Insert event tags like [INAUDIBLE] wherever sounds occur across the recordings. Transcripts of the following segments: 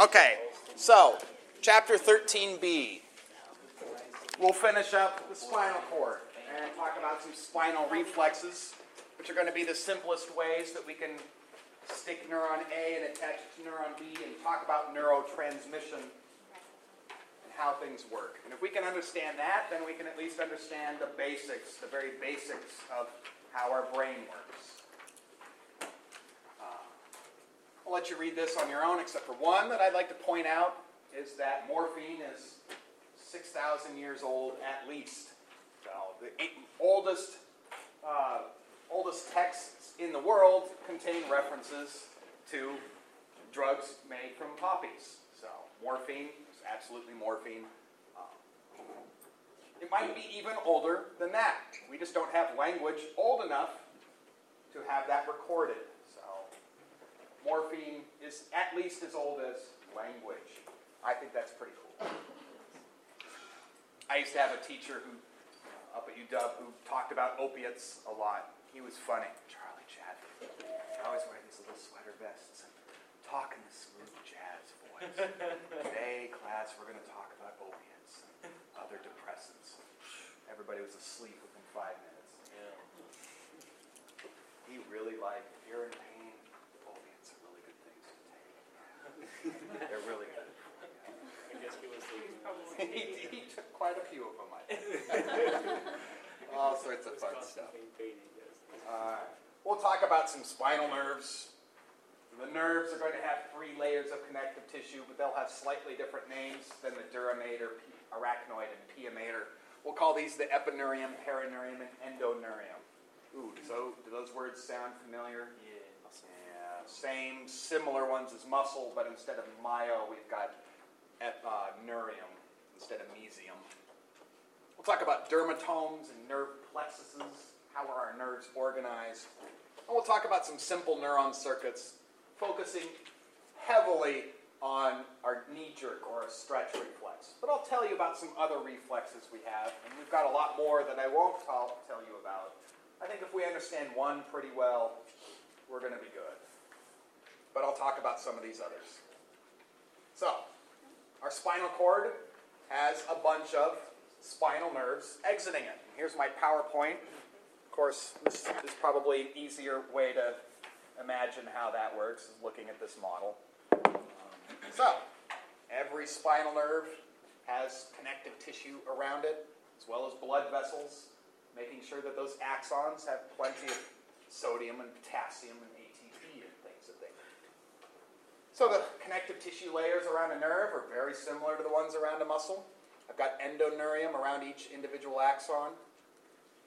Okay, so chapter 13b. We'll finish up the spinal cord and talk about some spinal reflexes, which are going to be the simplest ways that we can stick neuron A and attach it to neuron B and talk about neurotransmission and how things work. And if we can understand that, then we can at least understand the basics, the very basics of how our brain works. I'll let you read this on your own, except for one that I'd like to point out is that morphine is 6,000 years old at least. So the oldest, uh, oldest texts in the world contain references to drugs made from poppies. So morphine is absolutely morphine. Um, it might be even older than that. We just don't have language old enough to have that recorded morphine is at least as old as language. I think that's pretty cool. I used to have a teacher who, up at UW, who talked about opiates a lot. He was funny. Charlie Chadwick. I always wear these little sweater vests and talk in this smooth jazz voice. Today, class, we're going to talk about opiates and other depressants. Everybody was asleep within five minutes. Yeah. He really liked, if you're in pain, [LAUGHS] They're really good. I guess he was the. [LAUGHS] he, he took quite a few of them, I think. [LAUGHS] All sorts of fun stuff. Uh, we'll talk about some spinal nerves. The nerves are going to have three layers of connective tissue, but they'll have slightly different names than the dura mater, arachnoid, and pia mater. We'll call these the epineurium, perineurium, and endoneurium. Ooh, so do those words sound familiar? Same similar ones as muscle, but instead of myo, we've got uh, neurium instead of mysium. We'll talk about dermatomes and nerve plexuses, how are our nerves organized. And we'll talk about some simple neuron circuits, focusing heavily on our knee jerk or a stretch reflex. But I'll tell you about some other reflexes we have, and we've got a lot more that I won't tell you about. I think if we understand one pretty well, we're going to be good but I'll talk about some of these others. So, our spinal cord has a bunch of spinal nerves exiting it. Here's my PowerPoint. Of course, this is probably an easier way to imagine how that works, looking at this model. so, every spinal nerve has connective tissue around it, as well as blood vessels, making sure that those axons have plenty of sodium and potassium and so the connective tissue layers around a nerve are very similar to the ones around a muscle. I've got endoneurium around each individual axon,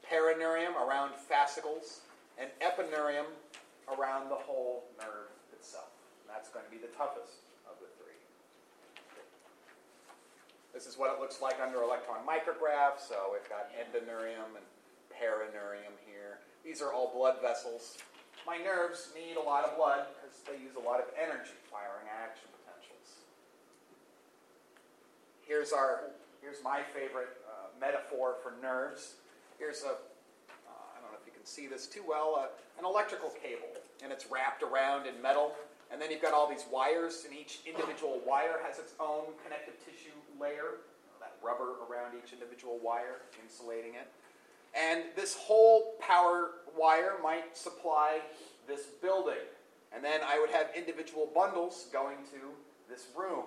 perineurium around fascicles, and epineurium around the whole nerve itself. that's going to be the toughest of the three. This is what it looks like under electron micrograph. So we've got endoneurium and perineurium here. These are all blood vessels. My nerves need a lot of blood they use a lot of energy firing action potentials. Here's our here's my favorite uh, metaphor for nerves. Here's a uh, I don't know if you can see this too well, uh, an electrical cable, and it's wrapped around in metal. And then you've got all these wires, and each individual wire has its own connective tissue layer, that rubber around each individual wire, insulating it. And this whole power wire might supply this building. And then I would have individual bundles going to this room.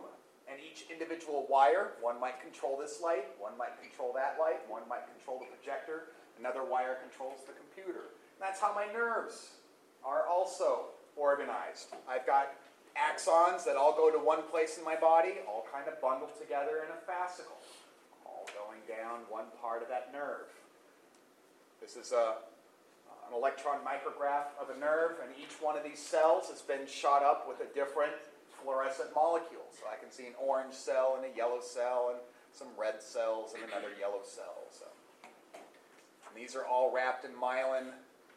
And each individual wire, one might control this light, one might control that light, one might control the projector, another wire controls the computer. And that's how my nerves are also organized. I've got axons that all go to one place in my body, all kind of bundled together in a fascicle, all going down one part of that nerve. This is a, an electron micrograph of a nerve, and each one of these cells has been shot up with a different fluorescent molecule. So I can see an orange cell and a yellow cell, and some red cells and another yellow cell. So and these are all wrapped in myelin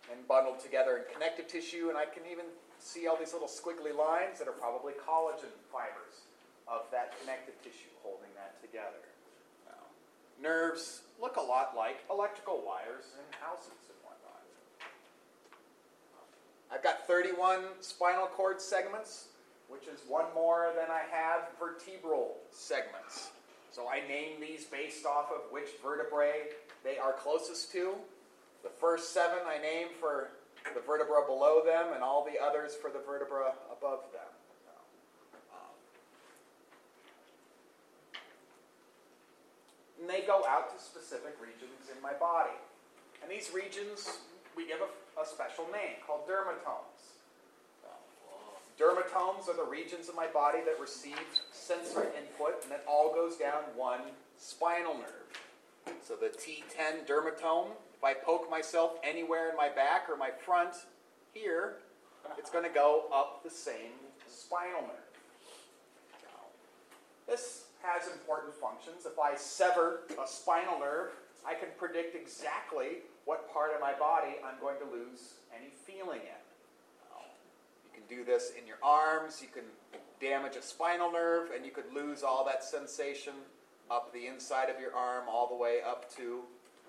and bundled together in connective tissue, and I can even see all these little squiggly lines that are probably collagen fibers of that connective tissue holding that together. Now, nerves look a lot like electrical wires in houses. I've got 31 spinal cord segments, which is one more than I have vertebral segments. So I name these based off of which vertebrae they are closest to. The first seven I name for the vertebra below them, and all the others for the vertebra above them. And they go out to specific regions in my body. And these regions we give a, a special name called dermatomes. Dermatomes are the regions of my body that receive sensory input, and it all goes down one spinal nerve. So the T10 dermatome, if I poke myself anywhere in my back or my front here, it's going to go up the same spinal nerve. This has important functions. If I sever a spinal nerve, I can predict exactly what part of my body I'm going to lose any feeling in You can do this in your arms. You can damage a spinal nerve, and you could lose all that sensation up the inside of your arm, all the way up to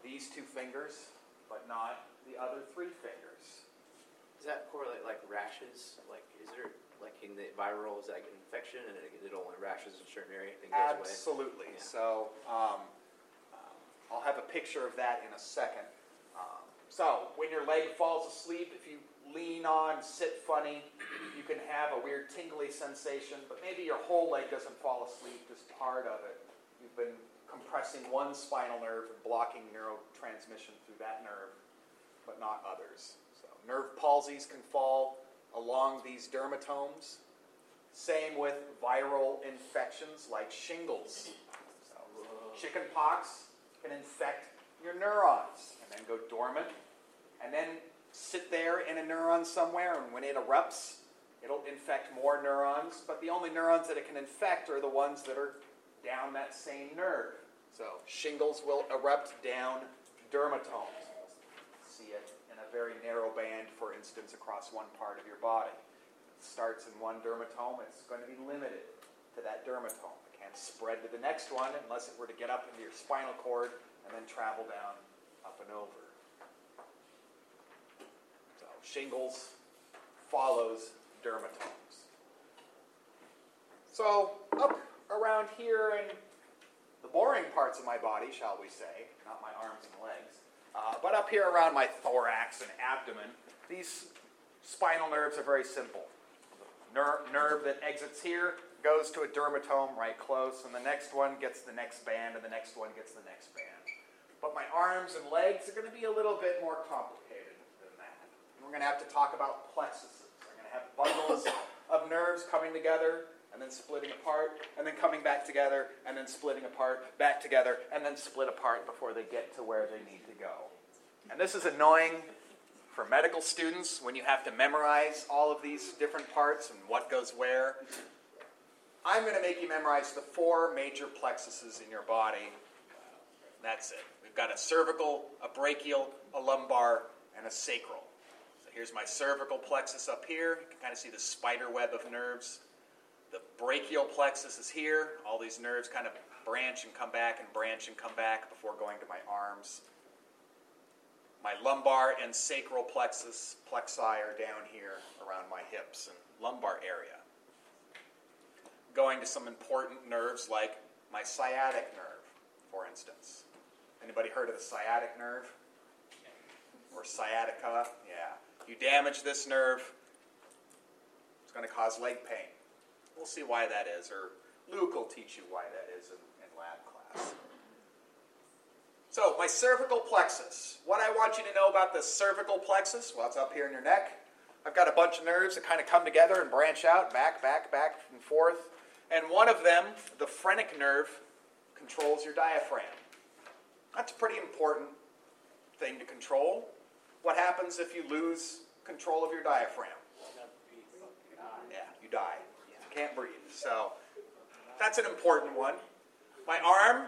these two fingers, but not the other three fingers. Does that correlate like rashes? Like, is there like in the viral is that an infection and it, it only rashes in a certain area and goes Absolutely. Yeah. So um, I'll have a picture of that in a second. So when your leg falls asleep, if you lean on, sit funny. You can have a weird tingly sensation, but maybe your whole leg doesn't fall asleep, just part of it. You've been compressing one spinal nerve and blocking neurotransmission through that nerve, but not others. So nerve palsies can fall along these dermatomes. Same with viral infections like shingles. So, chickenpox can infect your neurons and then go dormant. And then sit there in a neuron somewhere, and when it erupts, it'll infect more neurons. But the only neurons that it can infect are the ones that are down that same nerve. So shingles will erupt down dermatomes. See it in a very narrow band, for instance, across one part of your body. It starts in one dermatome, it's going to be limited to that dermatome. It can't spread to the next one unless it were to get up into your spinal cord and then travel down up and over shingles follows dermatomes. So, up around here in the boring parts of my body, shall we say, not my arms and legs, uh, but up here around my thorax and abdomen, these spinal nerves are very simple. Ner- nerve that exits here goes to a dermatome right close, and the next one gets the next band, and the next one gets the next band. But my arms and legs are going to be a little bit more complicated we're going to have to talk about plexuses. We're going to have bundles [COUGHS] of nerves coming together and then splitting apart, and then coming back together, and then splitting apart, back together, and then split apart before they get to where they need to go. And this is annoying for medical students when you have to memorize all of these different parts and what goes where. I'm going to make you memorize the four major plexuses in your body. That's it. We've got a cervical, a brachial, a lumbar, and a sacral. Here's my cervical plexus up here. You can kind of see the spider web of nerves. The brachial plexus is here. All these nerves kind of branch and come back and branch and come back before going to my arms. My lumbar and sacral plexus plexi are down here around my hips and lumbar area. Going to some important nerves like my sciatic nerve, for instance. Anybody heard of the sciatic nerve? Or sciatica? Yeah. You damage this nerve, it's going to cause leg pain. We'll see why that is, or Luke will teach you why that is in, in lab class. So, my cervical plexus. What I want you to know about the cervical plexus, well, it's up here in your neck. I've got a bunch of nerves that kind of come together and branch out, back, back, back, and forth. And one of them, the phrenic nerve, controls your diaphragm. That's a pretty important thing to control. What happens if you lose control of your diaphragm? Yeah, you die. You can't breathe. So that's an important one. My arm,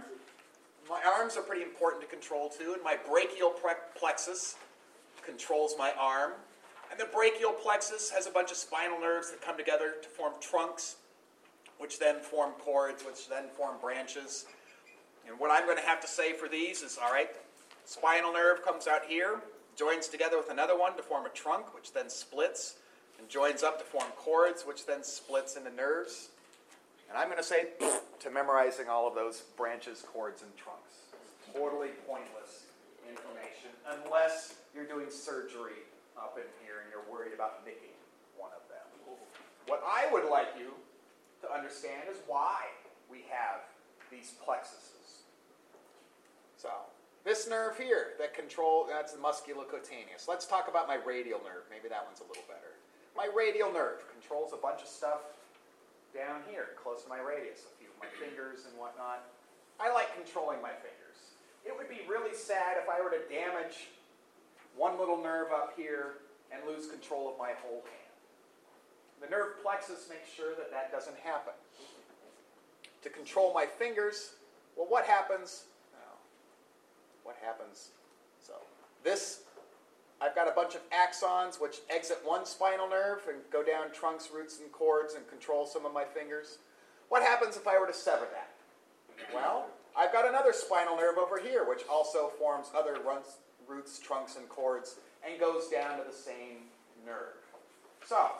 my arms are pretty important to control too, and my brachial plexus controls my arm. And the brachial plexus has a bunch of spinal nerves that come together to form trunks, which then form cords, which then form branches. And what I'm going to have to say for these is all right, spinal nerve comes out here, joins together with another one to form a trunk, which then splits and joins up to form cords, which then splits into nerves. And I'm going to say to memorizing all of those branches, cords, and trunks. Totally pointless information unless you're doing surgery up in here and you're worried about nicking one of them. What I would like you to understand is why we have these plexuses. So, this nerve here that control that's the musculocutaneous. Let's talk about my radial nerve. Maybe that one's a little better. My radial nerve controls a bunch of stuff down here, close to my radius, a few of my [CLEARS THROAT] fingers and whatnot. I like controlling my fingers. It would be really sad if I were to damage one little nerve up here and lose control of my whole hand. The nerve plexus makes sure that that doesn't happen. To control my fingers, well, what happens? What happens? So, this, I've got a bunch of axons which exit one spinal nerve and go down trunks, roots, and cords and control some of my fingers. What happens if I were to sever that? Well, I've got another spinal nerve over here which also forms other runs, roots, trunks, and cords and goes down to the same nerve. So,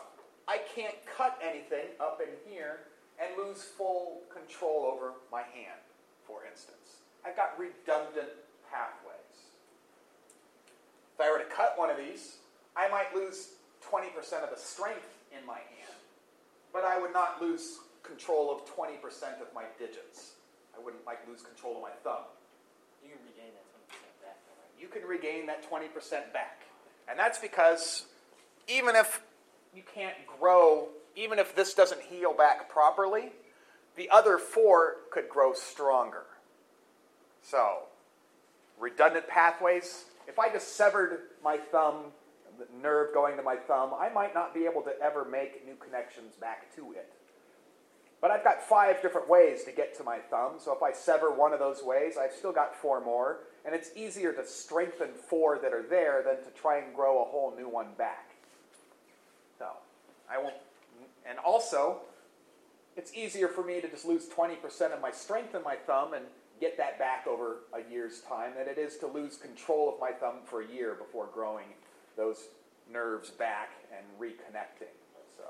I can't cut anything up in here and lose full control over my hand, for instance. I've got redundant pathways. If I were to cut one of these, I might lose 20% of the strength in my hand, but I would not lose control of 20% of my digits. I wouldn't like lose control of my thumb. You can regain that twenty percent back, right? You can regain that 20% back. And that's because even if you can't grow, even if this doesn't heal back properly, the other four could grow stronger. So, redundant pathways. If I just severed my thumb, the nerve going to my thumb, I might not be able to ever make new connections back to it. But I've got five different ways to get to my thumb, so if I sever one of those ways, I've still got four more, and it's easier to strengthen four that are there than to try and grow a whole new one back. So, I won't, and also, it's easier for me to just lose 20% of my strength in my thumb and get that back over a year's time than it is to lose control of my thumb for a year before growing those nerves back and reconnecting. So,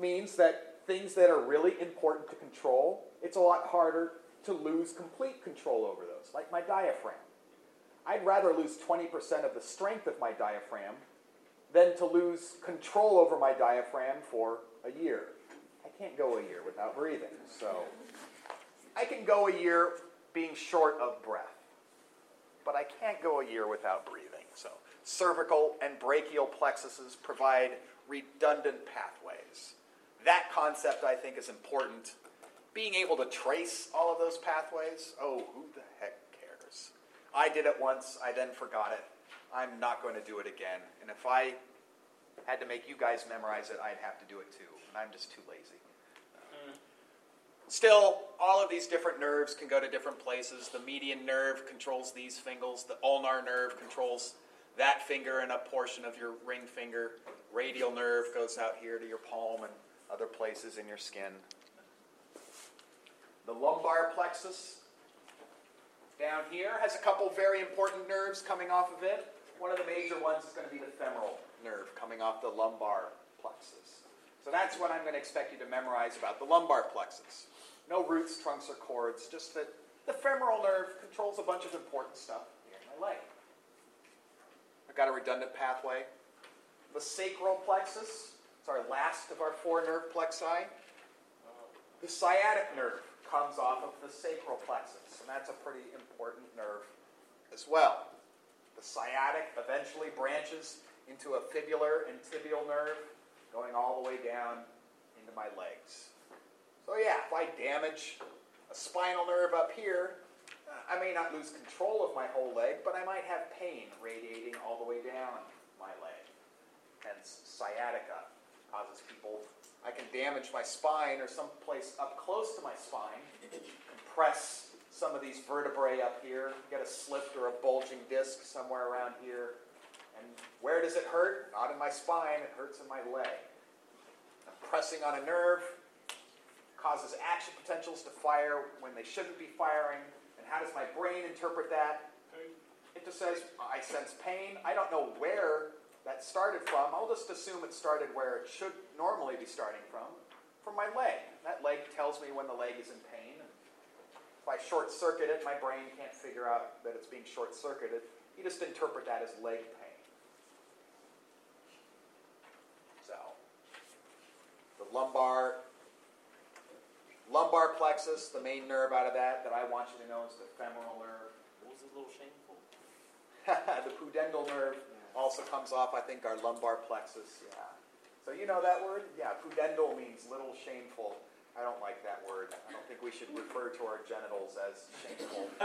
means that things that are really important to control, it's a lot harder to lose complete control over those, like my diaphragm. I'd rather lose 20% of the strength of my diaphragm than to lose control over my diaphragm for a year. I can't go a year without breathing, so I can go a year being short of breath, but I can't go a year without breathing. So, cervical and brachial plexuses provide redundant pathways. That concept, I think, is important. Being able to trace all of those pathways, oh, who the heck cares? I did it once, I then forgot it. I'm not going to do it again. And if I had to make you guys memorize it, I'd have to do it too. And I'm just too lazy. Still, all of these different nerves can go to different places. The median nerve controls these fingers, the ulnar nerve controls that finger and a portion of your ring finger. Radial nerve goes out here to your palm and other places in your skin. The lumbar plexus down here has a couple very important nerves coming off of it. One of the major ones is going to be the femoral nerve coming off the lumbar plexus. So that's what I'm going to expect you to memorize about the lumbar plexus. No roots, trunks, or cords, just that the femoral nerve controls a bunch of important stuff here in my leg. I've got a redundant pathway. The sacral plexus, it's our last of our four nerve plexi. The sciatic nerve comes off of the sacral plexus, and that's a pretty important nerve as well. The sciatic eventually branches into a fibular and tibial nerve, going all the way down into my legs. So, yeah, if I damage a spinal nerve up here, I may not lose control of my whole leg, but I might have pain radiating all the way down my leg. Hence, sciatica causes people. I can damage my spine or someplace up close to my spine, compress some of these vertebrae up here, get a slipped or a bulging disc somewhere around here. And where does it hurt? Not in my spine, it hurts in my leg. Pressing on a nerve causes action potentials to fire when they shouldn't be firing. And how does my brain interpret that? It just says, I sense pain. I don't know where that started from. I'll just assume it started where it should normally be starting from, from my leg. That leg tells me when the leg is in pain. If I short circuit it, my brain can't figure out that it's being short circuited. You just interpret that as leg pain. So, the lumbar lumbar plexus, the main nerve out of that that I want you to know is the femoral nerve. What was a little shameful? [LAUGHS] the pudendal nerve also comes off, I think, our lumbar plexus. Yeah. So you know that word? Yeah, pudendal means little shameful. I don't like that word. I don't think we should refer to our genitals as shameful. [LAUGHS]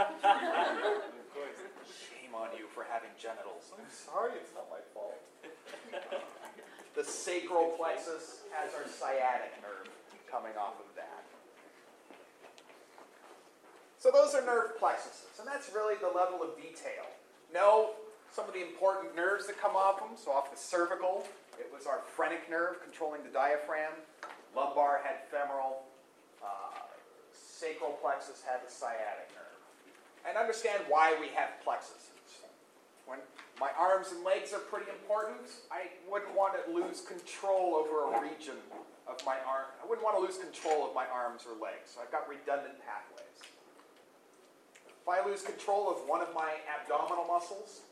Shame on you for having genitals. I'm sorry, it's not my fault. [LAUGHS] the sacral plexus has our sciatic nerve coming off of that. So those are nerve plexuses, and that's really the level of detail. Know some of the important nerves that come off them. So off the cervical, it was our phrenic nerve controlling the diaphragm. Lumbar had femoral. Uh, sacral plexus had the sciatic nerve. And understand why we have plexuses. My arms and legs are pretty important, I wouldn't want to lose control over a region of my arm. I wouldn't want to lose control of my arms or legs. So I've got redundant pathways. If I lose control of one of my abdominal muscles,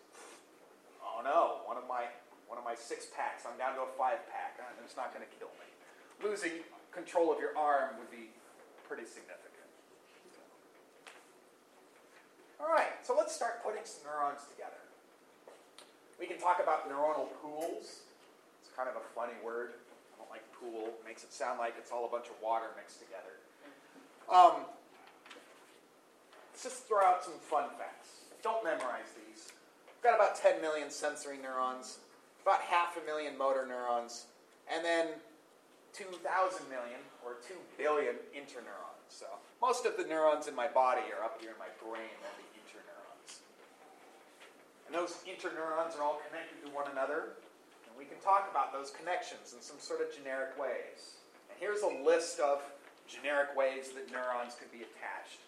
oh no, one of my one of my six packs, I'm down to a five pack. Uh, It's not going to kill me. Losing control of your arm would be pretty significant. All right, so let's start putting some neurons together. We can talk about neuronal pools. It's kind of a funny word. I don't like pool. It makes it sound like it's all a bunch of water mixed together. Um, let's just throw out some fun facts. Don't memorize these. We've got about 10 million sensory neurons, about half a million motor neurons, and then 2,000 million or 2 billion interneurons. So most of the neurons in my body are up here in my brain. And those interneurons are all connected to one another, and we can talk about those connections in some sort of generic ways. And here's a list of generic ways that neurons could be attached.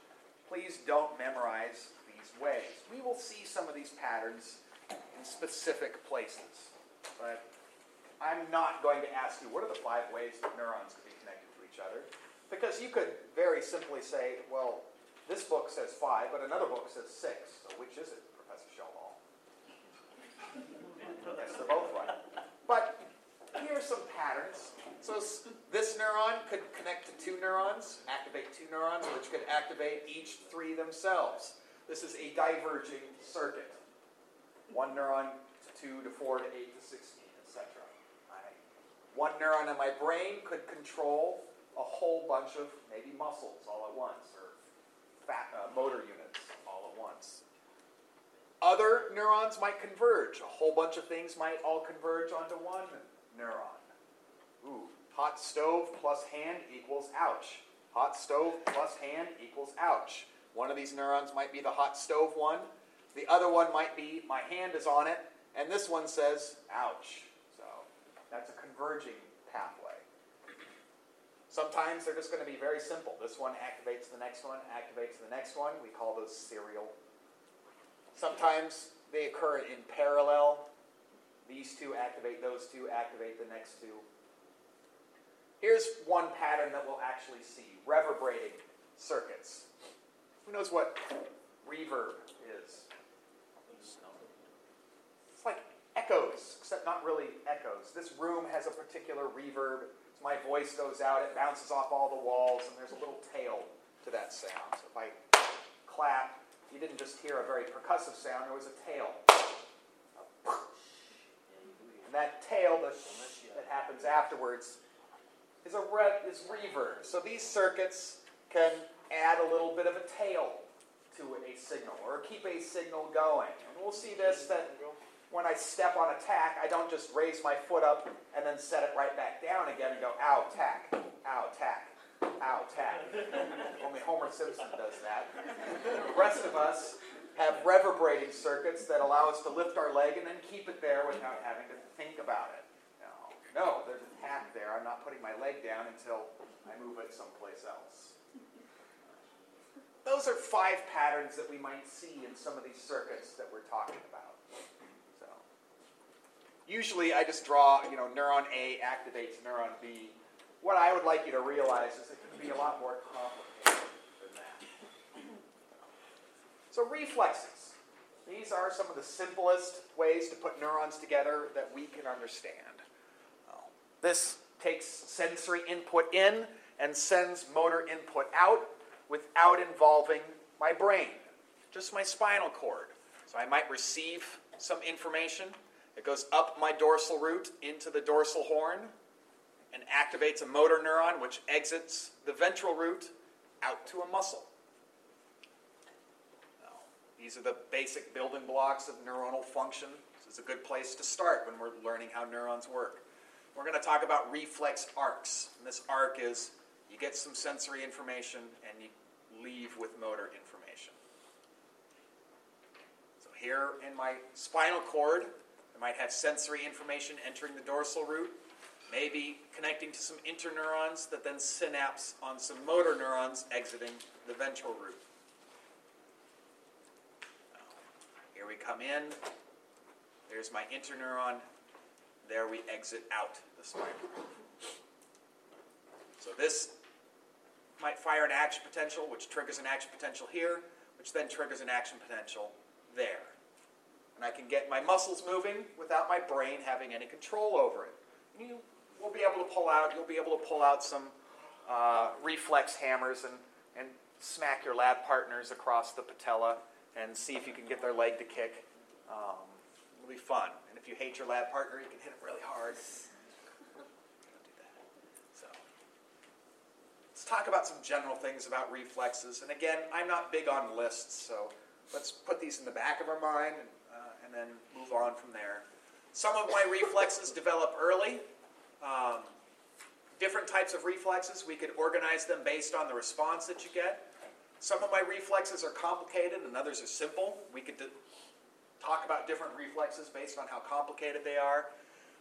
Please don't memorize these ways. We will see some of these patterns in specific places, but I'm not going to ask you what are the five ways that neurons could be connected to each other, because you could very simply say, well, this book says five, but another book says six. So which is it, Professor Sheldahl? They're both right. But here are some patterns. So this neuron could connect to two neurons, activate two neurons, which could activate each three themselves. This is a diverging circuit. One neuron to two to four to eight to sixteen, etc. One neuron in my brain could control a whole bunch of maybe muscles all at once, or fat, uh, motor units all at once. Other neurons might converge. A whole bunch of things might all converge onto one neuron. Ooh, hot stove plus hand equals ouch. Hot stove plus hand equals ouch. One of these neurons might be the hot stove one. The other one might be my hand is on it, and this one says ouch. So that's a converging pathway. Sometimes they're just going to be very simple. This one activates the next one, activates the next one. We call those serial. Sometimes they occur in parallel. These two activate those two, activate the next two. Here's one pattern that we'll actually see reverberating circuits. Who knows what reverb is? It's like echoes, except not really echoes. This room has a particular reverb. My voice goes out, it bounces off all the walls, and there's a little tail to that sound. So if I clap, you didn't just hear a very percussive sound, there was a tail. And that tail the that happens afterwards is a re- is reverb. So these circuits can add a little bit of a tail to a signal or keep a signal going. And we'll see this that when I step on a tack, I don't just raise my foot up and then set it right back down again and go, ow, tack, ow, tack, ow, tack. Only Homer Simpson does that. The rest of us have reverberating circuits that allow us to lift our leg and then keep it there without having to think about it. No, no there's a tack there. I'm not putting my leg down until I move it someplace else. Those are five patterns that we might see in some of these circuits that we're talking about. So, usually I just draw, you know, neuron A activates neuron B. what I would like you to realize is it can be a lot more complicated than that. So reflexes. These are some of the simplest ways to put neurons together that we can understand. Um, this takes sensory input in and sends motor input out without involving my brain, just my spinal cord. So I might receive some information. It goes up my dorsal root into the dorsal horn and activates a motor neuron which exits the ventral root out to a muscle. Now, these are the basic building blocks of neuronal function. This is a good place to start when we're learning how neurons work. We're going to talk about reflex arcs. And this arc is you get some sensory information and you leave with motor information. So here in my spinal cord, I might have sensory information entering the dorsal root, maybe connecting to some interneurons that then synapse on some motor neurons exiting the ventral root. Here we come in. There's my interneuron. There we exit out the spinal. So this might fire an action potential, which triggers an action potential here, which then triggers an action potential there. And I can get my muscles moving without my brain having any control over it. You will be able to pull out, you'll be able to pull out some uh, reflex hammers and, and smack your lab partners across the patella and see if you can get their leg to kick. Um, it'll be fun. And if you hate your lab partner, you can hit them really hard. So, let's talk about some general things about reflexes. And again, I'm not big on lists, so let's put these in the back of our mind and, uh, and then move on from there. Some of my reflexes develop early. Um, different types of reflexes, we could organize them based on the response that you get. Some of my reflexes are complicated and others are simple. We could talk about different reflexes based on how complicated they are.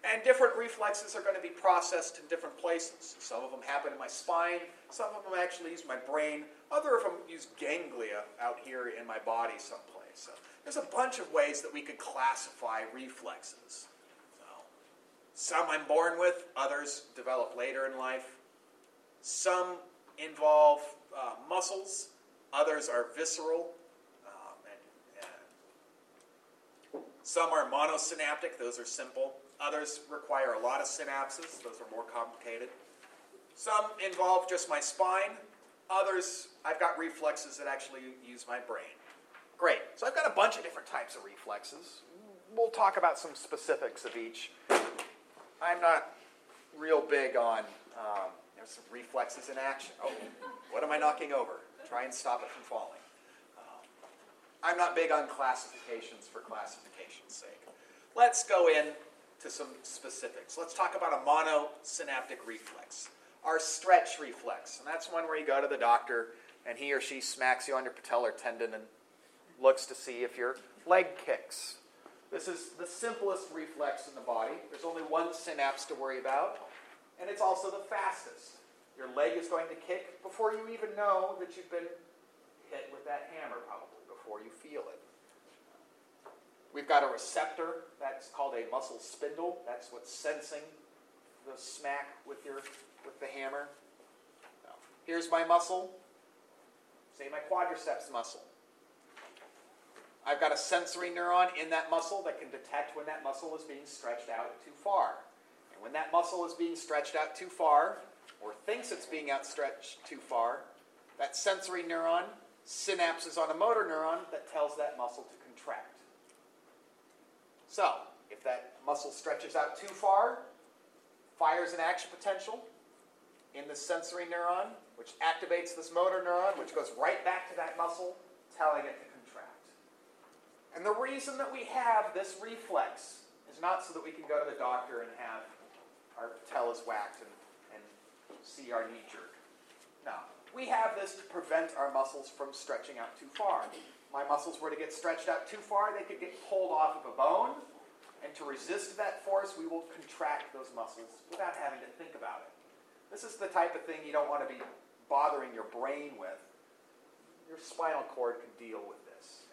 And different reflexes are going to be processed in different places. Some of them happen in my spine, some of them actually use my brain, other of them use ganglia out here in my body someplace. So there's a bunch of ways that we could classify reflexes. So, some I'm born with, others develop later in life. Some involve uh, muscles, others are visceral. Um, and some are monosynaptic, those are simple. Others require a lot of synapses, those are more complicated. Some involve just my spine. Others, I've got reflexes that actually use my brain. Great. So I've got a bunch of different types of reflexes. We'll talk about some specifics of each. I'm not real big on um, there's some reflexes in action. Oh, what am I knocking over? Try and stop it from falling. Um, I'm not big on classifications for classification's sake. Let's go in to some specifics. Let's talk about a monosynaptic reflex. Our stretch reflex, and that's one where you go to the doctor and he or she smacks you on your patellar tendon and looks to see if your leg kicks. This is the simplest reflex in the body. There's only one synapse to worry about, and it's also the fastest. Your leg is going to kick before you even know that you've been hit with that hammer, probably, before you feel it. We've got a receptor that's called a muscle spindle. That's what's sensing the smack with your with the hammer. Here's my muscle. Say my quadriceps muscle. I've got a sensory neuron in that muscle that can detect when that muscle is being stretched out too far. And when that muscle is being stretched out too far, or thinks it's being outstretched too far, that sensory neuron synapses on a motor neuron that tells that muscle to contract. So, if that muscle stretches out too far, fires an action potential in the sensory neuron, which activates this motor neuron, which goes right back to that muscle, telling it to. And the reason that we have this reflex is not so that we can go to the doctor and have our patellas whacked and, and see our knee jerk. No. We have this to prevent our muscles from stretching out too far. My muscles were to get stretched out too far, they could get pulled off of a bone. And to resist that force, we will contract those muscles without having to think about it. This is the type of thing you don't want to be bothering your brain with. Your spinal cord can deal with this.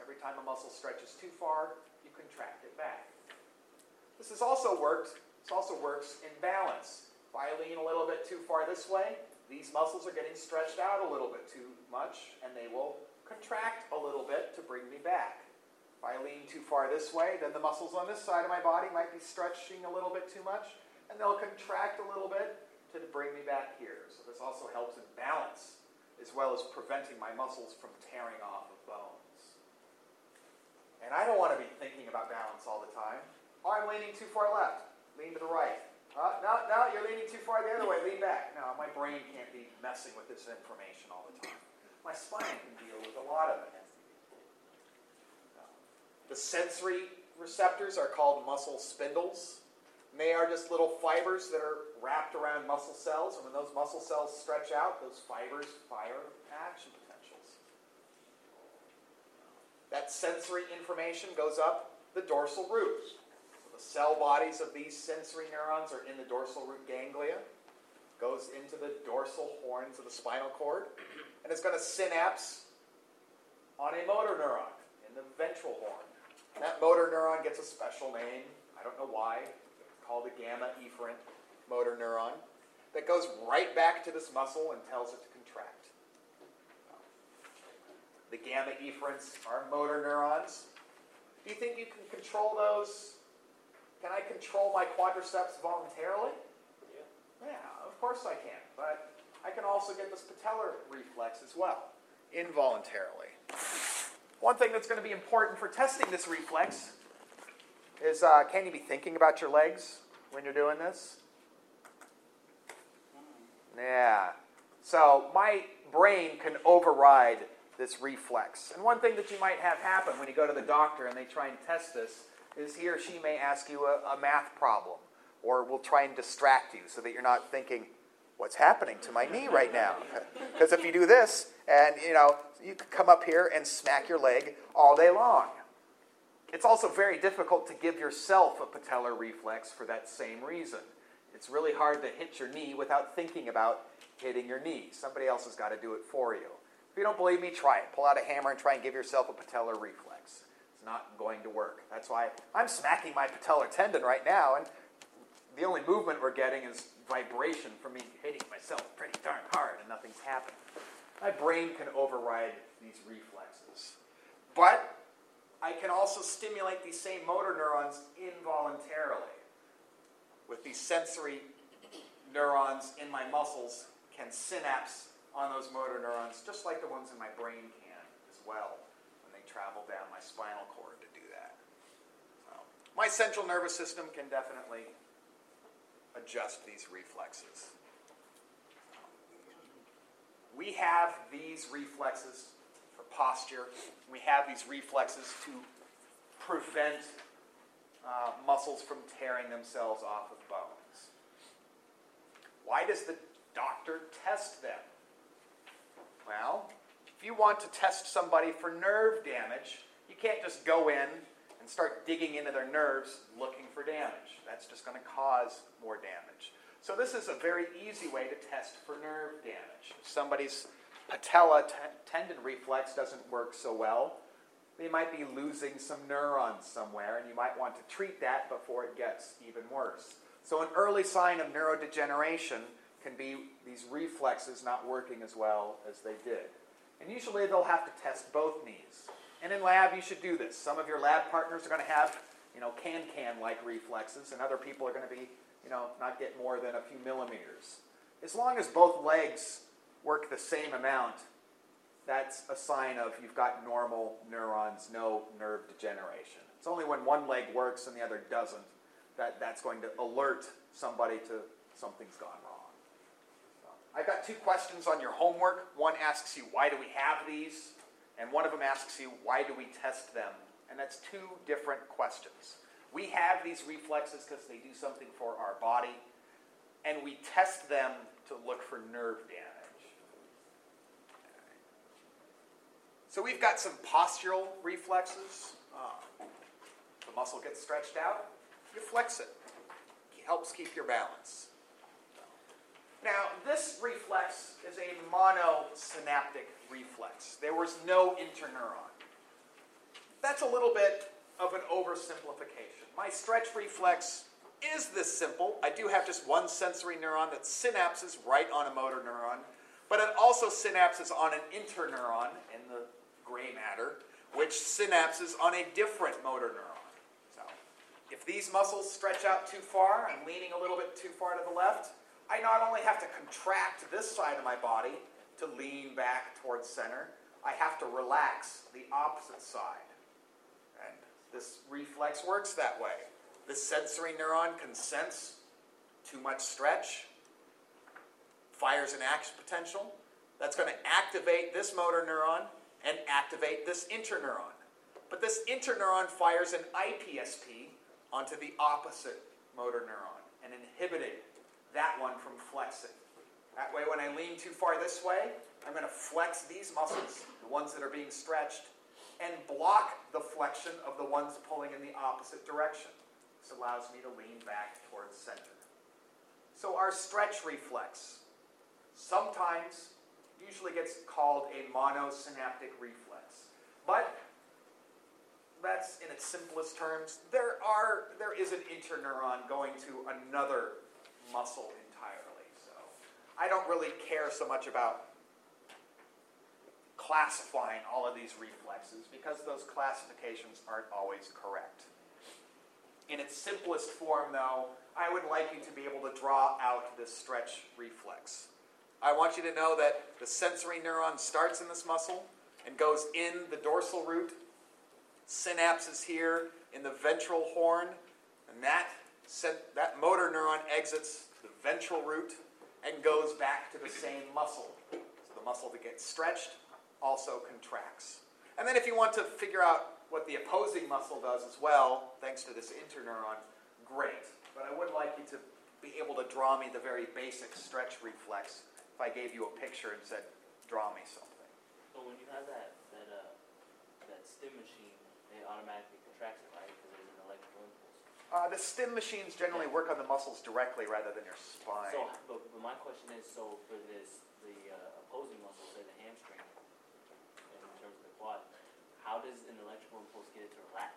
Every time a muscle stretches too far, you contract it back. This has also worked. This also works in balance. If I lean a little bit too far this way, these muscles are getting stretched out a little bit too much, and they will contract a little bit to bring me back. If I lean too far this way, then the muscles on this side of my body might be stretching a little bit too much, and they'll contract a little bit to bring me back here. So this also helps in balance, as well as preventing my muscles from tearing off of bones. And I don't want to be thinking about balance all the time. Oh, I'm leaning too far left. Lean to the right. Uh, no, no, you're leaning too far the other way. Lean back. No, my brain can't be messing with this information all the time. My spine can deal with a lot of it. The sensory receptors are called muscle spindles. And they are just little fibers that are wrapped around muscle cells, and when those muscle cells stretch out, those fibers fire action. That sensory information goes up the dorsal root. So the cell bodies of these sensory neurons are in the dorsal root ganglia, goes into the dorsal horns of the spinal cord, and it's going to synapse on a motor neuron in the ventral horn. That motor neuron gets a special name. I don't know why. It's called a gamma efferent motor neuron that goes right back to this muscle and tells it to. The gamma efferents are motor neurons. Do you think you can control those? Can I control my quadriceps voluntarily? Yeah. Yeah, of course I can. But I can also get this patellar reflex as well, involuntarily. One thing that's going to be important for testing this reflex is uh, can you be thinking about your legs when you're doing this? Yeah. So my brain can override this reflex. And one thing that you might have happen when you go to the doctor and they try and test this is he or she may ask you a, a math problem or will try and distract you so that you're not thinking, what's happening to my knee right now? [LAUGHS] Because if you do this, and you know, you could come up here and smack your leg all day long. It's also very difficult to give yourself a patellar reflex for that same reason. It's really hard to hit your knee without thinking about hitting your knee. Somebody else has got to do it for you. If you don't believe me, try it. Pull out a hammer and try and give yourself a patellar reflex. It's not going to work. That's why I'm smacking my patellar tendon right now, and the only movement we're getting is vibration from me hitting myself pretty darn hard, and nothing's happening. My brain can override these reflexes. But I can also stimulate these same motor neurons involuntarily. With these sensory neurons in my muscles can synapse on those motor neurons just like the ones in my brain can as well when they travel down my spinal cord to do that. So, my central nervous system can definitely adjust these reflexes. We have these reflexes for posture. We have these reflexes to prevent uh, muscles from tearing themselves off of bones. Why does the doctor test them? Well, if you want to test somebody for nerve damage, you can't just go in and start digging into their nerves looking for damage. That's just going to cause more damage. So, this is a very easy way to test for nerve damage. If somebody's patella tendon reflex doesn't work so well, they might be losing some neurons somewhere, and you might want to treat that before it gets even worse. So, an early sign of neurodegeneration can be these reflexes not working as well as they did. And usually they'll have to test both knees. And in lab, you should do this. Some of your lab partners are going to have, you know, can-can like reflexes, and other people are going to be, you know, not get more than a few millimeters. As long as both legs work the same amount, that's a sign of you've got normal neurons, no nerve degeneration. It's only when one leg works and the other doesn't that that's going to alert somebody to something's gone wrong. I've got two questions on your homework. One asks you, why do we have these? And one of them asks you, why do we test them? And that's two different questions. We have these reflexes because they do something for our body, and we test them to look for nerve damage. So we've got some postural reflexes. Uh, the muscle gets stretched out, you flex it. It helps keep your balance. Now, this reflex is a monosynaptic reflex. There was no interneuron. That's a little bit of an oversimplification. My stretch reflex is this simple. I do have just one sensory neuron that synapses right on a motor neuron, but it also synapses on an interneuron in the gray matter, which synapses on a different motor neuron. So, if these muscles stretch out too far, I'm leaning a little bit too far to the left, I not only have to contract this side of my body to lean back towards center, I have to relax the opposite side. And this reflex works that way. This sensory neuron can sense too much stretch, fires an action potential. That's going to activate this motor neuron and activate this interneuron. But this interneuron fires an IPSP onto the opposite motor neuron and inhibiting that one from flexing. That way, when I lean too far this way, I'm going to flex these muscles, the ones that are being stretched, and block the flexion of the ones pulling in the opposite direction. This allows me to lean back towards center. So our stretch reflex sometimes usually gets called a monosynaptic reflex. But that's in its simplest terms. There are there is an interneuron going to another muscle entirely. So I don't really care so much about classifying all of these reflexes because those classifications aren't always correct. In its simplest form, though, I would like you to be able to draw out this stretch reflex. I want you to know that the sensory neuron starts in this muscle and goes in the dorsal root, synapses here in the ventral horn, and that, that motor neuron exits the ventral root and goes back to the same muscle. So the muscle that gets stretched also contracts. And then if you want to figure out what the opposing muscle does as well, thanks to this interneuron, great. But I would like you to be able to draw me the very basic stretch reflex if I gave you a picture and said, draw me something. So when you have that that uh, that stim machine, it automatically contracts it, right? Because there's an electrical impulse. Uh, the stim machines generally work on the muscles directly rather than your spine. So, but, but my question is, so for this, the uh, opposing muscle, say the hamstring, in terms of the quad, how does an electrical impulse get it to relax?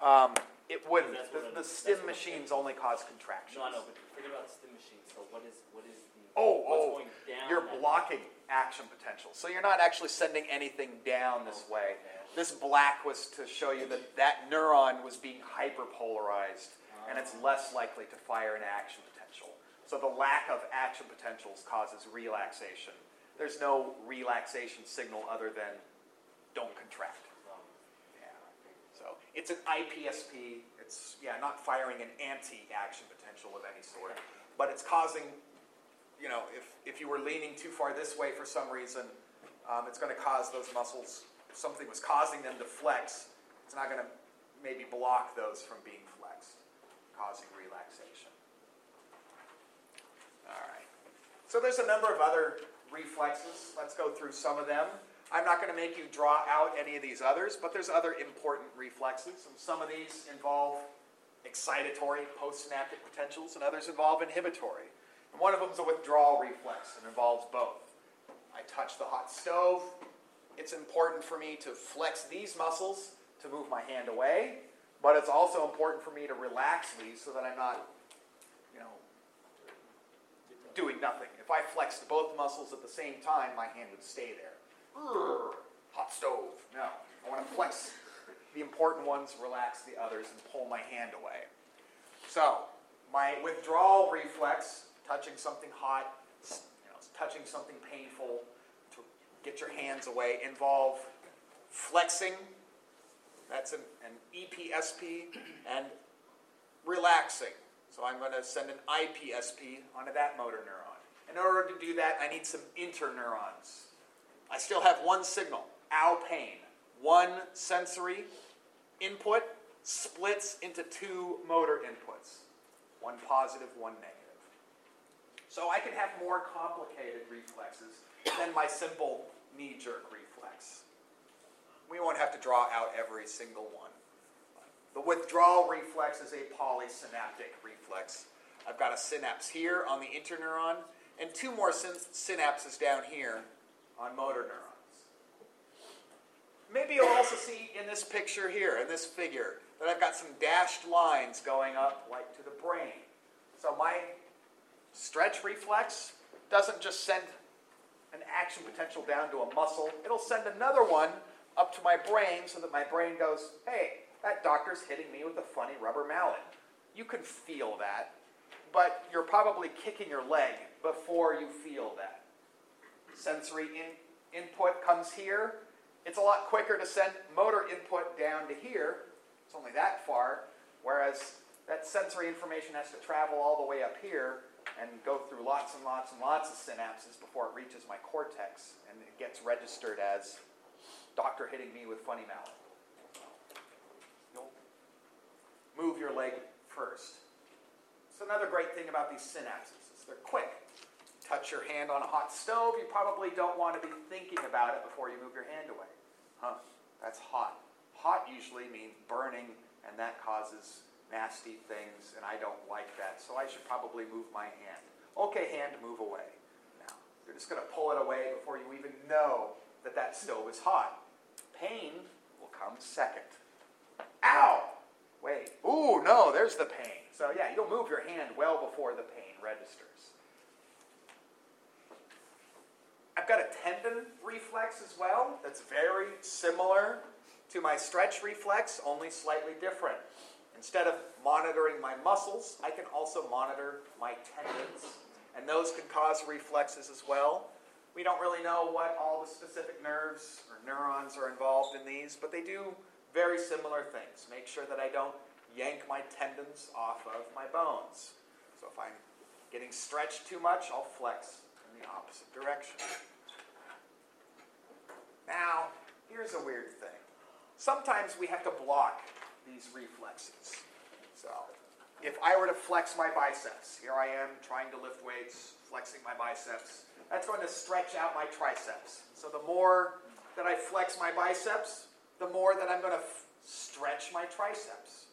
Um, it wouldn't. The, the stim that's what I'm machines only cause contractions. No, I know, but forget about the stim machine. So what is what is the Oh, what's oh, going down? You're blocking action potential. So you're not actually sending anything down this way. okay. This black was to show you that that neuron was being hyperpolarized and it's less likely to fire an action potential. So the lack of action potentials causes relaxation. There's no relaxation signal other than don't contract. So it's an IPSP. It's yeah, not firing an anti-action potential of any sort, but it's causing, you know, if if you were leaning too far this way for some reason, um, it's going to cause those muscles. Something was causing them to flex. It's not going to maybe block those from being flexed, causing relaxation. All right. So there's a number of other reflexes. Let's go through some of them. I'm not going to make you draw out any of these others, but there's other important reflexes. And some of these involve excitatory postsynaptic potentials, and others involve inhibitory. And one of them is a withdrawal reflex and involves both. I touch the hot stove. It's important for me to flex these muscles to move my hand away, but it's also important for me to relax these so that I'm not, you know, doing nothing. If I flexed both muscles at the same time, my hand would stay there. Urgh, hot stove. No. I want to flex the important ones, relax the others, and pull my hand away. So, my withdrawal reflex, touching something hot, you know, touching something painful get your hands away, involve flexing, that's an, an EPSP, and relaxing. So I'm going to send an IPSP onto that motor neuron. In order to do that, I need some interneurons. I still have one signal, ow pain. One sensory input splits into two motor inputs, one positive, one negative. So I can have more complicated reflexes than my simple knee jerk reflex. We won't have to draw out every single one. The withdrawal reflex is a polysynaptic reflex. I've got a synapse here on the interneuron and two more syn- synapses down here on motor neurons. Maybe you'll also see in this picture here, in this figure, that I've got some dashed lines going up like to the brain. So my stretch reflex doesn't just send an action potential down to a muscle, it'll send another one up to my brain so that my brain goes, hey, that doctor's hitting me with a funny rubber mallet. You can feel that, but you're probably kicking your leg before you feel that. Sensory in, input comes here. It's a lot quicker to send motor input down to here. It's only that far, whereas that sensory information has to travel all the way up here and go through lots and lots and lots of synapses before it reaches my cortex and it gets registered as doctor hitting me with funny mallet. You'll move your leg first. It's another great thing about these synapses is they're quick. Touch your hand on a hot stove, you probably don't want to be thinking about it before you move your hand away. Huh, that's hot. Hot usually means burning, and that causes nasty things, and I don't like that, so I should probably move my hand. Okay, hand, move away. Now, you're just going to pull it away before you even know that that stove is hot. Pain will come second. Ow! Wait. Ooh, no, there's the pain. So, yeah, you'll move your hand well before the pain registers. I've got a tendon reflex as well that's very similar to my stretch reflex, only slightly different. Instead of monitoring my muscles, I can also monitor my tendons, and those can cause reflexes as well. We don't really know what all the specific nerves or neurons are involved in these, but they do very similar things. Make sure that I don't yank my tendons off of my bones. So if I'm getting stretched too much, I'll flex in the opposite direction. Now, here's a weird thing. Sometimes we have to block these reflexes. So, if I were to flex my biceps, here I am trying to lift weights, flexing my biceps, that's going to stretch out my triceps. So, the more that I flex my biceps, the more that I'm going to stretch my triceps.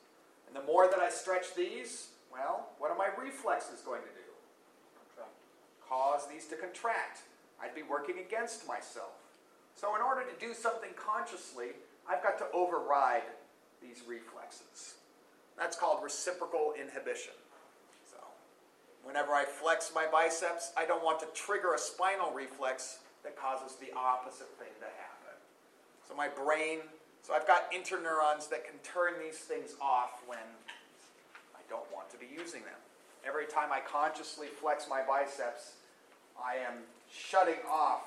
And the more that I stretch these, well, what are my reflexes going to do? Contract. Cause these to contract. I'd be working against myself. So, in order to do something consciously, I've got to override these reflexes. That's called reciprocal inhibition. So, whenever I flex my biceps, I don't want to trigger a spinal reflex that causes the opposite thing to happen. So, my brain, so I've got interneurons that can turn these things off when I don't want to be using them. Every time I consciously flex my biceps, I am shutting off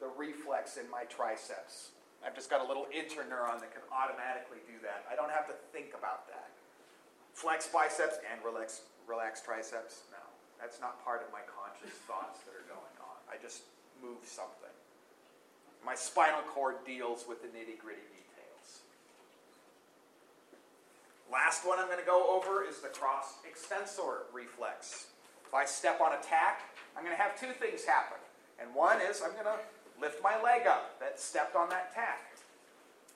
the reflex in my triceps. I've just got a little interneuron that can automatically do that. I don't have to think about that. Flex biceps and relax, relax triceps? No. That's not part of my conscious thoughts that are going on. I just move something. My spinal cord deals with the nitty gritty details. Last one I'm going to go over is the cross extensor reflex. If I step on a tack, I'm going to have two things happen. And one is I'm going to lift my leg up that stepped on that tack.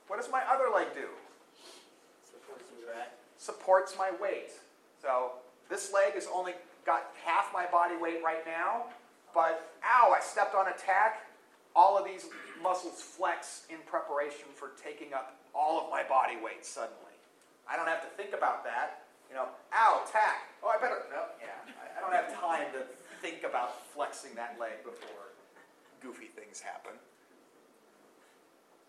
What does my other leg do? Supports my weight. So this leg has only got half my body weight right now, but ow, I stepped on a tack. All of these muscles flex in preparation for taking up all of my body weight suddenly. I don't have to think about that. You know, ow, tack. Oh, I better. No, yeah. I don't have time to think about flexing that leg before goofy things happen.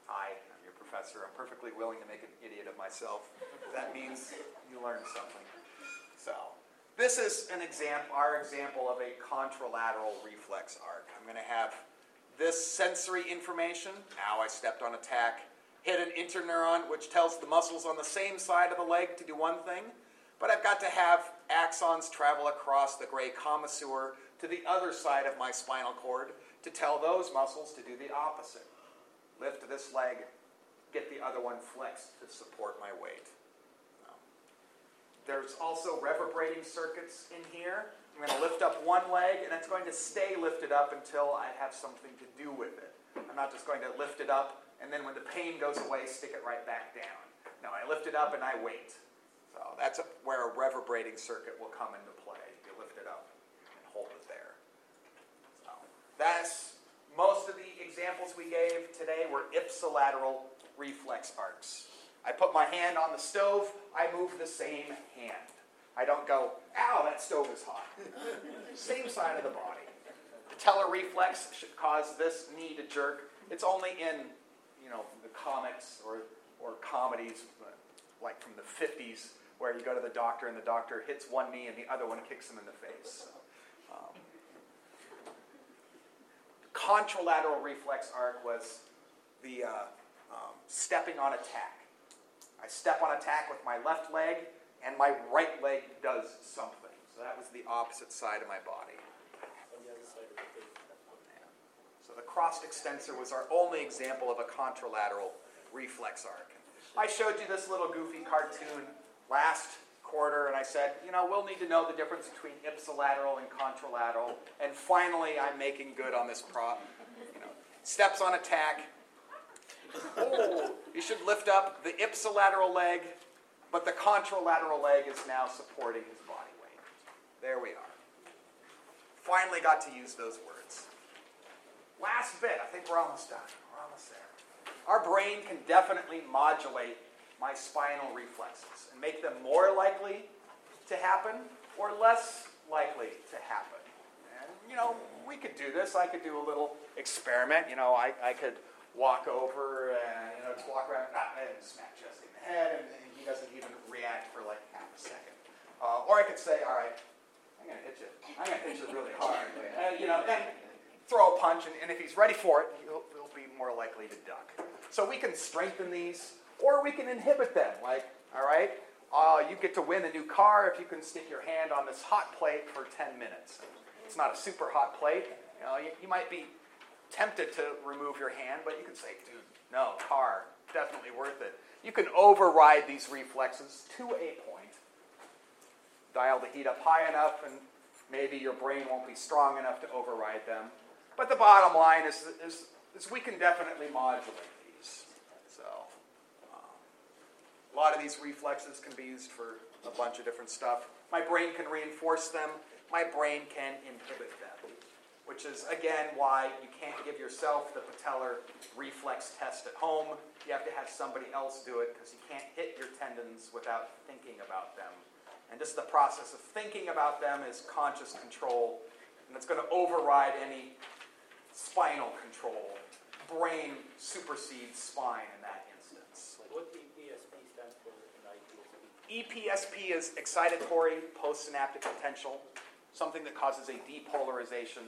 Hi, I'm your professor. I'm perfectly willing to make an idiot of myself. That means you learned something. So, this is an example, our example of a contralateral reflex arc. I'm going to have this sensory information. Now I stepped on a tack. Hit an interneuron, which tells the muscles on the same side of the leg to do one thing. But I've got to have axons travel across the gray commissure to the other side of my spinal cord to tell those muscles to do the opposite. Lift this leg, get the other one flexed to support my weight. There's also reverberating circuits in here. I'm going to lift up one leg, and it's going to stay lifted up until I have something to do with it. I'm not just going to lift it up, and then when the pain goes away, stick it right back down. No, I lift it up and I wait. So that's where a reverberating circuit will come into play. You lift it up and hold it there. So that's most of the examples we gave today were ipsilateral reflex arcs. I put my hand on the stove, I move the same hand. I don't go, ow, that stove is hot. [LAUGHS] same side of the body. The Patellar reflex should cause this knee to jerk. It's only in, you know, the comics or, or comedies, like from the 50s, where you go to the doctor and the doctor hits one knee and the other one kicks him in the face. Um, contralateral reflex arc was the uh, um, stepping on attack. I step on attack with my left leg, and my right leg does something. So that was the opposite side of my body. So the crossed extensor was our only example of a contralateral reflex arc. I showed you this little goofy cartoon last quarter, and I said, you know, we'll need to know the difference between ipsilateral and contralateral. And finally, I'm making good on this prop. You know, steps on attack. Oh, you should lift up the ipsilateral leg, but the contralateral leg is now supporting his body weight. There we are. Finally got to use those words. Last bit, I think we're almost done. We're almost there. Our brain can definitely modulate my spinal reflexes and make them more likely to happen or less likely to happen. And, you know, we could do this. I could do a little experiment. You know, I, I could walk over and, you know, just walk around and smack Jesse in the head, and, and he doesn't even react for like half a second. Uh, or I could say, all right, I'm going to hit you. I'm going to hit you really hard. And, you know, then throw a punch, and, and if he's ready for it, he'll, he'll be more likely to duck. So we can strengthen these, or we can inhibit them. Like, all right, uh, you get to win a new car if you can stick your hand on this hot plate for 10 minutes. It's not a super hot plate. You know, you, you might be tempted to remove your hand, but you can say, dude, no, car, definitely worth it. You can override these reflexes to a point. Dial the heat up high enough, and maybe your brain won't be strong enough to override them. But the bottom line is, is, is we can definitely modulate these. So, um, a lot of these reflexes can be used for a bunch of different stuff. My brain can reinforce them, my brain can inhibit them which is again why you can't give yourself the patellar reflex test at home. You have to have somebody else do it because you can't hit your tendons without thinking about them. And just the process of thinking about them is conscious control, and it's going to override any spinal control. Brain supersedes spine in that instance. EPSP is excitatory postsynaptic potential, something that causes a depolarization,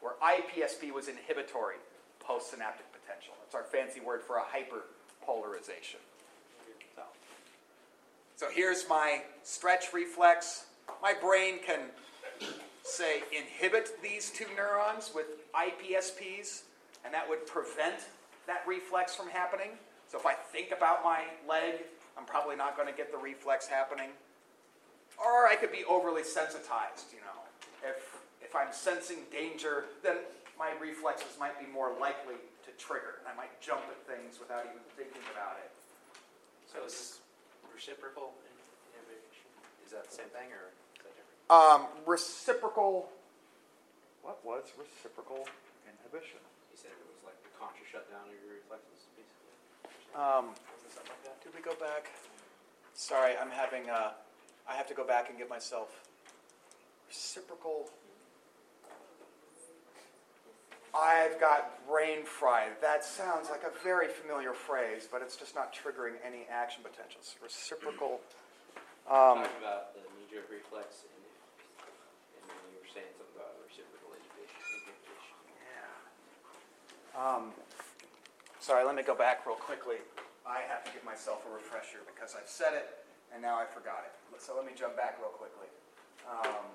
where IPSP was inhibitory postsynaptic potential. That's our fancy word for a hyperpolarization. So, so here's my stretch reflex. My brain can, say, inhibit these two neurons with IPSPs, and that would prevent that reflex from happening. So if I think about my leg, I'm probably not going to get the reflex happening. Or I could be overly sensitized, you know. If, if I'm sensing danger, then my reflexes might be more likely to trigger. And I might jump at things without even thinking about it. So is this reciprocal inhibition? Is that the same thing or is that different? Um, reciprocal. What was reciprocal inhibition? You said it was like the conscious shutdown of your reflexes, basically. Um, Was it something like that? did we go back? Sorry, I'm having. Uh, I have to go back and get myself reciprocal. I've got brain fried. That sounds like a very familiar phrase, but it's just not triggering any action potentials. Reciprocal. Um, Talking about the knee-jerk reflex, and, and then you were saying something about reciprocal inhibition. inhibition. Yeah. Um, sorry, let me go back real quickly. I have to give myself a refresher because I've said it and now I forgot it. So let me jump back real quickly. Um,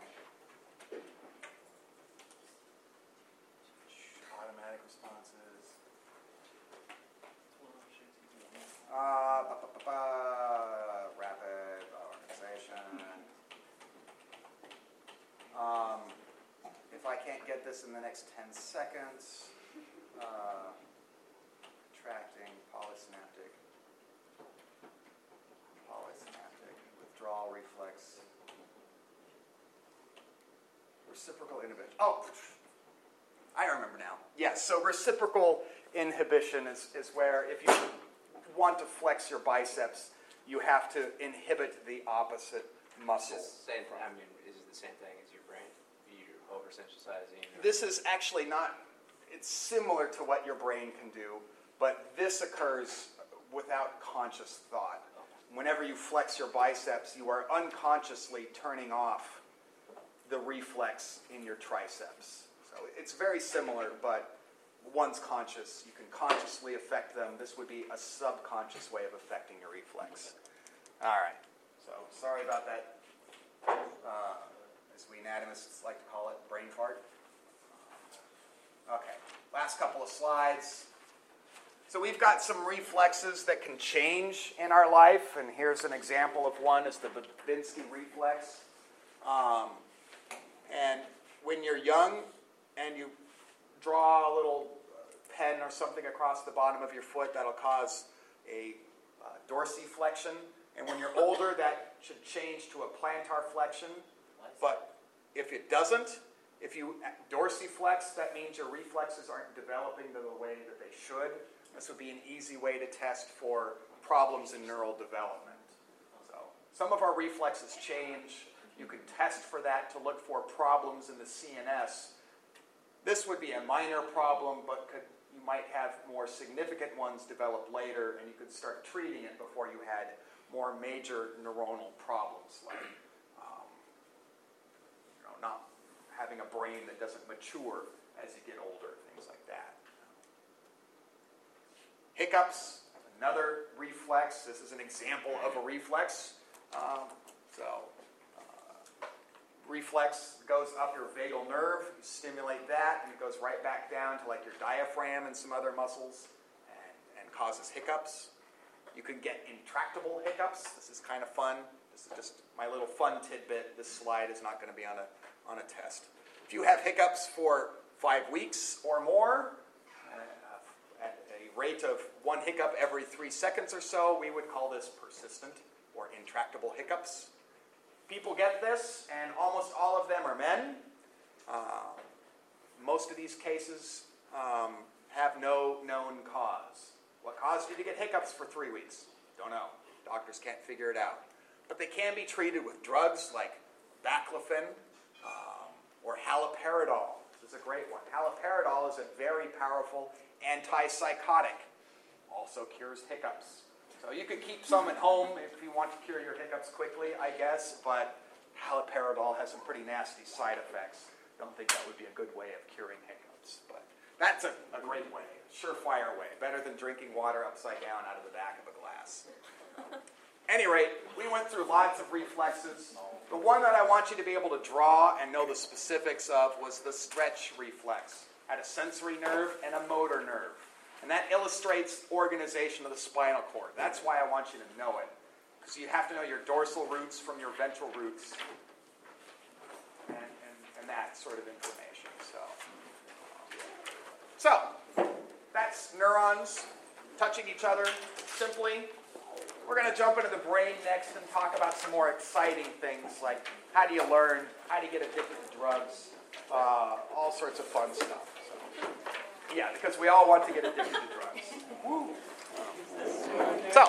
automatic responses. Uh, rapid organization. Um, if I can't get this in the next 10 seconds, uh, tracting polysynaptic, polysynaptic withdrawal reflex, reciprocal inhibition. Oh, I remember now. Yes, so reciprocal inhibition is, is where if you want to flex your biceps, you have to inhibit the opposite muscle. It's the same, I mean, is it the same thing as your brain? You're oversensitizing? or- This is actually not, it's similar to what your brain can do, but this occurs without conscious thought. Whenever you flex your biceps, you are unconsciously turning off the reflex in your triceps. So it's very similar, but one's conscious. You can consciously affect them. This would be a subconscious way of affecting your reflex. All right. So sorry about that. Uh, as we anatomists like to call it, brain fart. Okay, last couple of slides. So we've got some reflexes that can change in our life, and here's an example of one is the Babinski reflex. Um, and when you're young and you draw a little pen or something across the bottom of your foot, that'll cause a uh, dorsiflexion. And when you're older, that should change to a plantar flexion. But if it doesn't, if you dorsiflex, that means your reflexes aren't developing the way that they should. This would be an easy way to test for problems in neural development. So some of our reflexes change. You can test for that to look for problems in the CNS. This would be a minor problem, but could, you might have more significant ones develop later, and you could start treating it before you had more major neuronal problems like um, you know, not having a brain that doesn't mature as you get older, things like that. Hiccups, another reflex. This is an example of a reflex. Um, so, uh, reflex goes up your vagal nerve, you stimulate that, and it goes right back down to like your diaphragm and some other muscles and, and causes hiccups. You can get intractable hiccups. This is kind of fun. This is just my little fun tidbit. This slide is not going to be on a, on a test. If you have hiccups for five weeks or more, rate of one hiccup every three seconds or so, we would call this persistent or intractable hiccups. People get this, and almost all of them are men. Uh, most of these cases um, have no known cause. What caused you to get hiccups for three weeks? Don't know. Doctors can't figure it out. But they can be treated with drugs like baclofen um, or haloperidol. Is a great one. Haloperidol is a very powerful antipsychotic. Also cures hiccups. So you could keep some at home if you want to cure your hiccups quickly, I guess, but haloperidol has some pretty nasty side effects. Don't think that would be a good way of curing hiccups, but that's a, a great way, surefire way, better than drinking water upside down out of the back of a glass. [LAUGHS] Any rate, we went through lots of reflexes. The one that I want you to be able to draw and know the specifics of was the stretch reflex. Had a sensory nerve and a motor nerve. And that illustrates organization of the spinal cord. That's why I want you to know it. Because you have to know your dorsal roots from your ventral roots and, and, and that sort of information. So, so that's neurons touching each other simply. We're going to jump into the brain next and talk about some more exciting things like how do you learn, how do you get addicted to drugs, uh, all sorts of fun stuff. So, yeah, because we all want to get addicted to drugs. Woo. So,